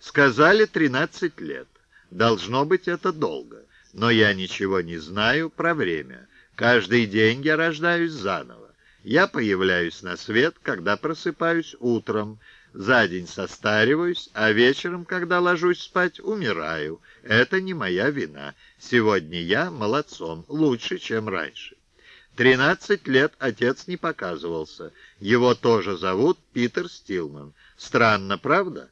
Сказали 13 лет. Должно быть, это долго. Но я ничего не знаю про время. Каждый день я рождаюсь заново. Я появляюсь на свет, когда просыпаюсь утром. За день состариваюсь, а вечером, когда ложусь спать, умираю. Это не моя вина. Сегодня я молодцом, лучше, чем раньше. Тринадцать лет отец не показывался. Его тоже зовут Питер Стилман. Странно, правда?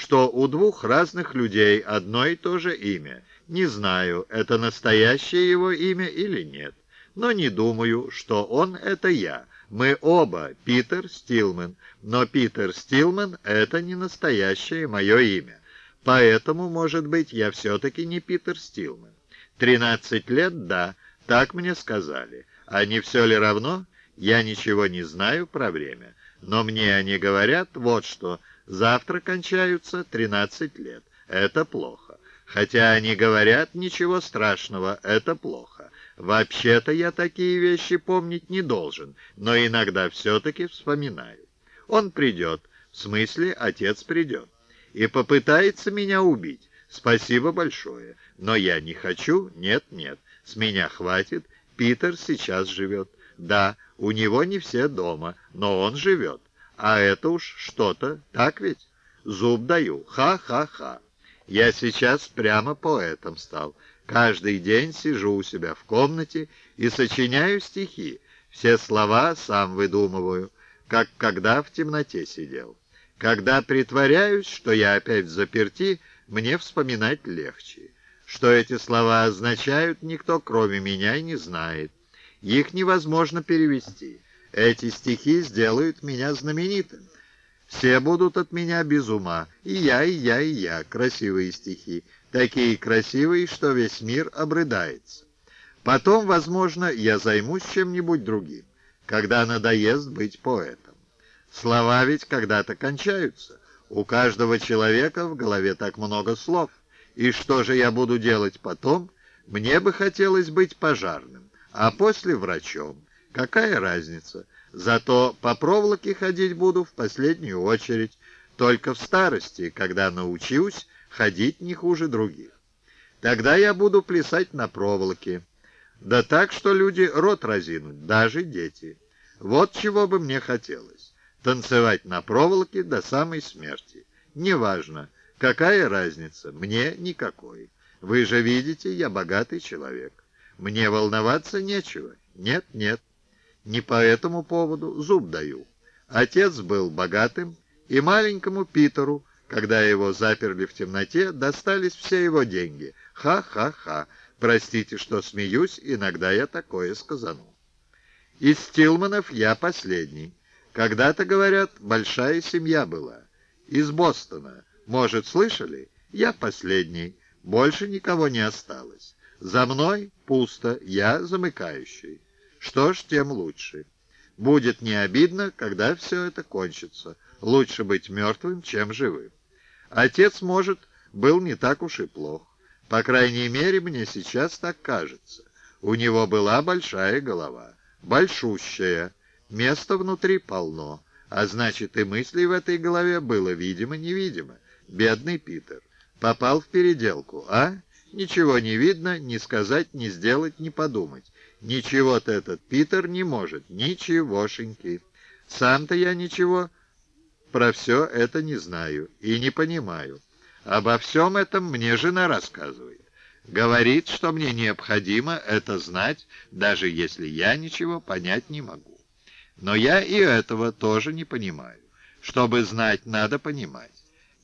Что у двух разных людей одно и то же имя. Не знаю, это настоящее его имя или нет. Но не думаю, что он — это я. Мы оба Питер Стилман, но Питер Стилман — это не настоящее мое имя. Поэтому, может быть, я все-таки не Питер Стилман. Тринадцать лет, да, так мне сказали. А не все ли равно? Я ничего не знаю про время. Но мне они говорят вот что. Завтра кончаются тринадцать лет. Это плохо. Хотя они говорят, ничего страшного, это плохо. Вообще-то я такие вещи помнить не должен, но иногда все-таки вспоминаю. Он придет, в смысле отец придет, и попытается меня убить. Спасибо большое, но я не хочу, нет-нет, с меня хватит, Питер сейчас живет. Да, у него не все дома, но он живет. А это уж что-то, так ведь? Зуб даю, ха-ха-ха. Я сейчас прямо поэтом стал. Каждый день сижу у себя в комнате и сочиняю стихи. Все слова сам выдумываю, как когда в темноте сидел. Когда притворяюсь, что я опять заперти, мне вспоминать легче. Что эти слова означают, никто кроме меня не знает. Их невозможно перевести. Эти стихи сделают меня знаменитым. Все будут от меня без ума. И я, и я, и я. Красивые стихи такие красивые, что весь мир обрыдается. Потом, возможно, я займусь чем-нибудь другим, когда надоест быть поэтом. Слова ведь когда-то кончаются. У каждого человека в голове так много слов. И что же я буду делать потом? Мне бы хотелось быть пожарным, а после врачом. Какая разница? Зато по проволоке ходить буду в последнюю очередь. Только в старости, когда научусь, ходить не хуже других. Тогда я буду плясать на проволоке. Да так, что люди рот разинут, даже дети. Вот чего бы мне хотелось. Танцевать на проволоке до самой смерти. Неважно, какая разница, мне никакой. Вы же видите, я богатый человек. Мне волноваться нечего. Нет, нет. Не по этому поводу зуб даю. Отец был богатым, и маленькому Питеру когда его заперли в темноте, достались все его деньги. Ха-ха-ха. Простите, что смеюсь, иногда я такое сказану. Из Стилманов я последний. Когда-то, говорят, большая семья была. Из Бостона. Может, слышали? Я последний. Больше никого не осталось. За мной пусто, я замыкающий. Что ж, тем лучше. Будет не обидно, когда все это кончится. Лучше быть мертвым, чем живым. Отец, может, был не так уж и плох. По крайней мере, мне сейчас так кажется. У него была большая голова, большущая, места внутри полно, а значит и мыслей в этой голове было видимо-невидимо. Бедный Питер. Попал в переделку, а? Ничего не видно, ни сказать, ни сделать, ни подумать. Ничего-то этот Питер не может, ничегошеньки. Сам-то я ничего про все это не знаю и не понимаю. Обо всем этом мне жена рассказывает. Говорит, что мне необходимо это знать, даже если я ничего понять не могу. Но я и этого тоже не понимаю. Чтобы знать, надо понимать.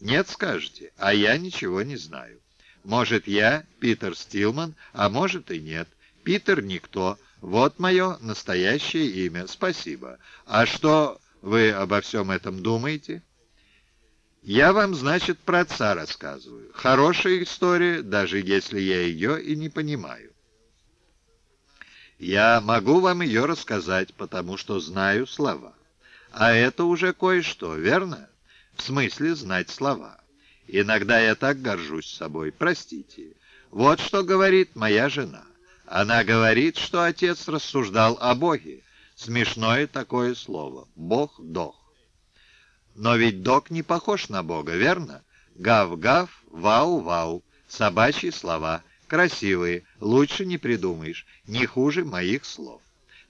Нет, скажете, а я ничего не знаю. Может, я Питер Стилман, а может и нет. Питер никто. Вот мое настоящее имя. Спасибо. А что вы обо всем этом думаете? Я вам, значит, про отца рассказываю. Хорошая история, даже если я ее и не понимаю. Я могу вам ее рассказать, потому что знаю слова. А это уже кое-что, верно? В смысле знать слова. Иногда я так горжусь собой, простите. Вот что говорит моя жена. Она говорит, что отец рассуждал о Боге, Смешное такое слово. Бог-дох. Но ведь док не похож на Бога, верно? Гав-гав, вау-вау. Собачьи слова. Красивые. Лучше не придумаешь. Не хуже моих слов.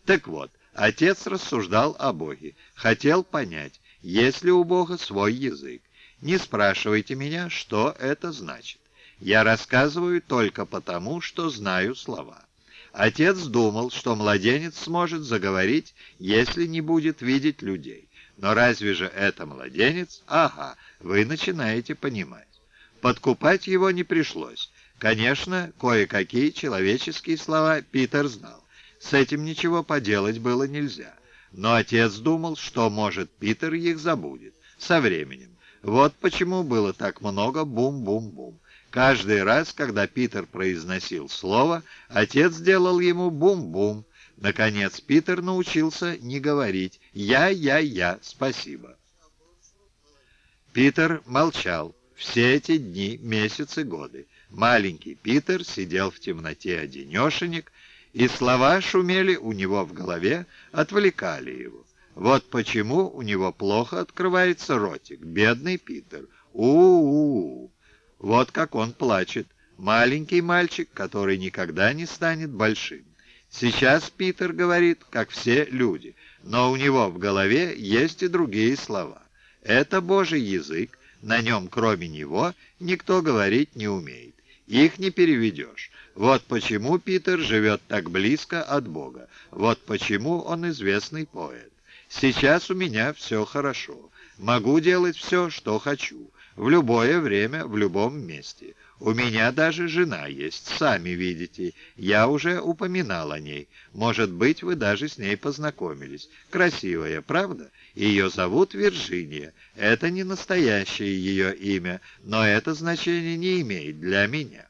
Так вот, отец рассуждал о Боге. Хотел понять, есть ли у Бога свой язык. Не спрашивайте меня, что это значит. Я рассказываю только потому, что знаю слова. Отец думал, что младенец сможет заговорить, если не будет видеть людей. Но разве же это младенец? Ага, вы начинаете понимать. Подкупать его не пришлось. Конечно, кое-какие человеческие слова Питер знал. С этим ничего поделать было нельзя. Но отец думал, что, может, Питер их забудет. Со временем. Вот почему было так много бум-бум-бум. Каждый раз, когда Питер произносил слово, отец делал ему бум-бум. Наконец Питер научился не говорить «я-я-я, спасибо». Питер молчал все эти дни, месяцы, годы. Маленький Питер сидел в темноте одинешенек, и слова шумели у него в голове, отвлекали его. Вот почему у него плохо открывается ротик. Бедный Питер. У-у-у. Вот как он плачет. Маленький мальчик, который никогда не станет большим. Сейчас Питер говорит, как все люди, но у него в голове есть и другие слова. Это Божий язык, на нем кроме него никто говорить не умеет. Их не переведешь. Вот почему Питер живет так близко от Бога. Вот почему он известный поэт. Сейчас у меня все хорошо. Могу делать все, что хочу. В любое время, в любом месте. У меня даже жена есть, сами видите. Я уже упоминал о ней. Может быть, вы даже с ней познакомились. Красивая, правда? Ее зовут Вирджиния. Это не настоящее ее имя, но это значение не имеет для меня.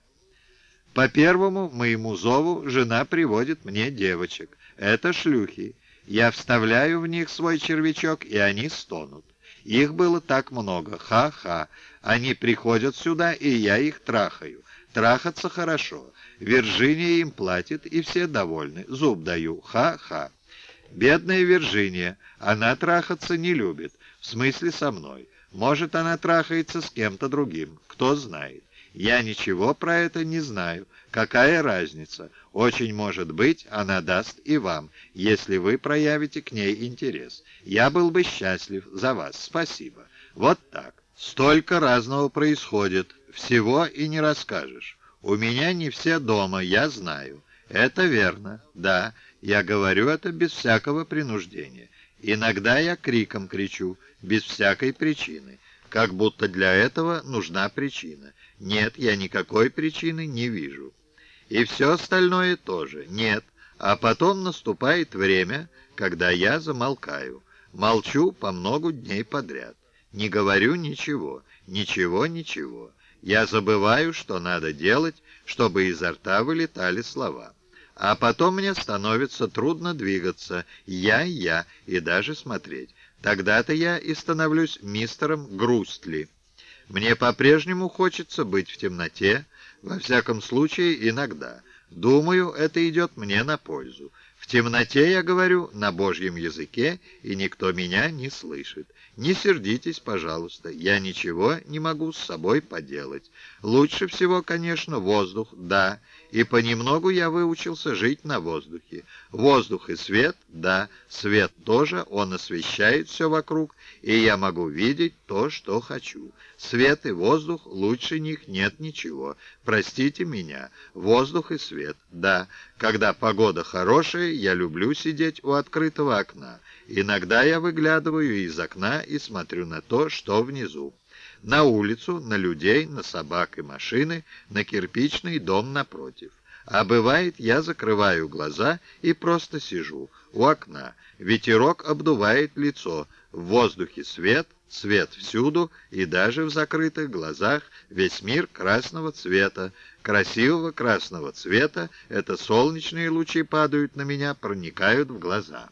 По первому моему зову жена приводит мне девочек. Это шлюхи. Я вставляю в них свой червячок, и они стонут. Их было так много. Ха-ха. Они приходят сюда, и я их трахаю. Трахаться хорошо. Вирджиния им платит, и все довольны. Зуб даю. Ха-ха. Бедная Вирджиния. Она трахаться не любит. В смысле со мной. Может, она трахается с кем-то другим. Кто знает. Я ничего про это не знаю. Какая разница? Очень может быть, она даст и вам, если вы проявите к ней интерес. Я был бы счастлив за вас. Спасибо. Вот так. Столько разного происходит. Всего и не расскажешь. У меня не все дома, я знаю. Это верно. Да, я говорю это без всякого принуждения. Иногда я криком кричу, без всякой причины. Как будто для этого нужна причина. Нет, я никакой причины не вижу. И все остальное тоже. Нет. А потом наступает время, когда я замолкаю. Молчу по много дней подряд. Не говорю ничего. Ничего, ничего. Я забываю, что надо делать, чтобы изо рта вылетали слова. А потом мне становится трудно двигаться, я, я, и даже смотреть. Тогда-то я и становлюсь мистером Грустли. Мне по-прежнему хочется быть в темноте, во всяком случае иногда. Думаю, это идет мне на пользу. В темноте я говорю на божьем языке, и никто меня не слышит. Не сердитесь, пожалуйста, я ничего не могу с собой поделать. Лучше всего, конечно, воздух, да, и понемногу я выучился жить на воздухе. Воздух и свет, да, свет тоже, он освещает все вокруг, и я могу видеть то, что хочу. Свет и воздух, лучше них нет ничего. Простите меня, воздух и свет, да. Когда погода хорошая, я люблю сидеть у открытого окна. Иногда я выглядываю из окна и смотрю на то, что внизу. На улицу, на людей, на собак и машины, на кирпичный дом напротив. А бывает, я закрываю глаза и просто сижу у окна. Ветерок обдувает лицо, в воздухе свет, свет всюду, и даже в закрытых глазах весь мир красного цвета. Красивого красного цвета это солнечные лучи падают на меня, проникают в глаза.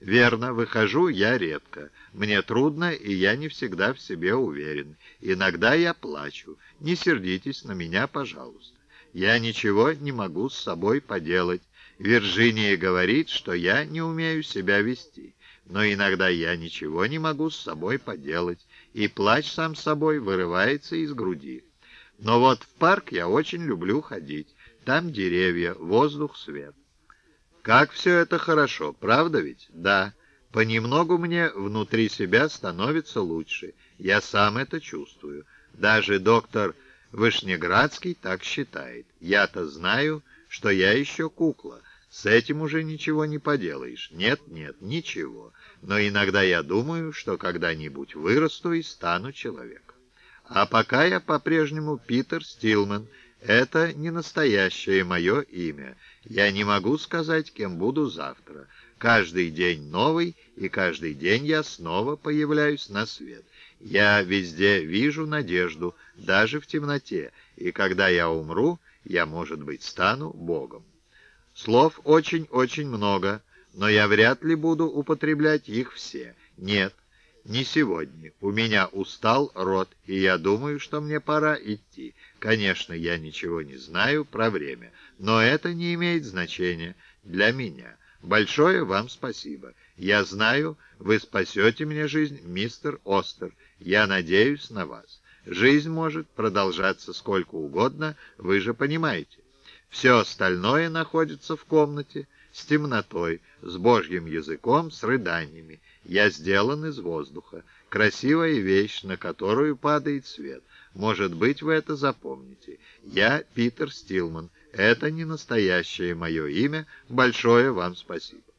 Верно, выхожу я редко. Мне трудно, и я не всегда в себе уверен. Иногда я плачу. Не сердитесь на меня, пожалуйста. Я ничего не могу с собой поделать. Вирджиния говорит, что я не умею себя вести. Но иногда я ничего не могу с собой поделать. и плач сам собой вырывается из груди. Но вот в парк я очень люблю ходить. Там деревья, воздух, свет. Как все это хорошо, правда ведь? Да. Понемногу мне внутри себя становится лучше. Я сам это чувствую. Даже доктор Вышнеградский так считает. Я-то знаю, что я еще кукла. С этим уже ничего не поделаешь. Нет, нет, ничего. Но иногда я думаю, что когда-нибудь вырасту и стану человеком. А пока я по-прежнему Питер Стилман. Это не настоящее мое имя. Я не могу сказать, кем буду завтра. Каждый день новый, и каждый день я снова появляюсь на свет. Я везде вижу надежду, даже в темноте, и когда я умру, я, может быть, стану Богом. Слов очень-очень много, но я вряд ли буду употреблять их все. Нет, не сегодня. У меня устал рот, и я думаю, что мне пора идти. Конечно, я ничего не знаю про время, но это не имеет значения для меня. Большое вам спасибо. Я знаю, вы спасете мне жизнь, мистер Остер. Я надеюсь на вас. Жизнь может продолжаться сколько угодно, вы же понимаете. Все остальное находится в комнате с темнотой, с божьим языком, с рыданиями. Я сделан из воздуха. Красивая вещь, на которую падает свет. Может быть, вы это запомните. Я Питер Стилман. Это не настоящее мое имя. Большое вам спасибо.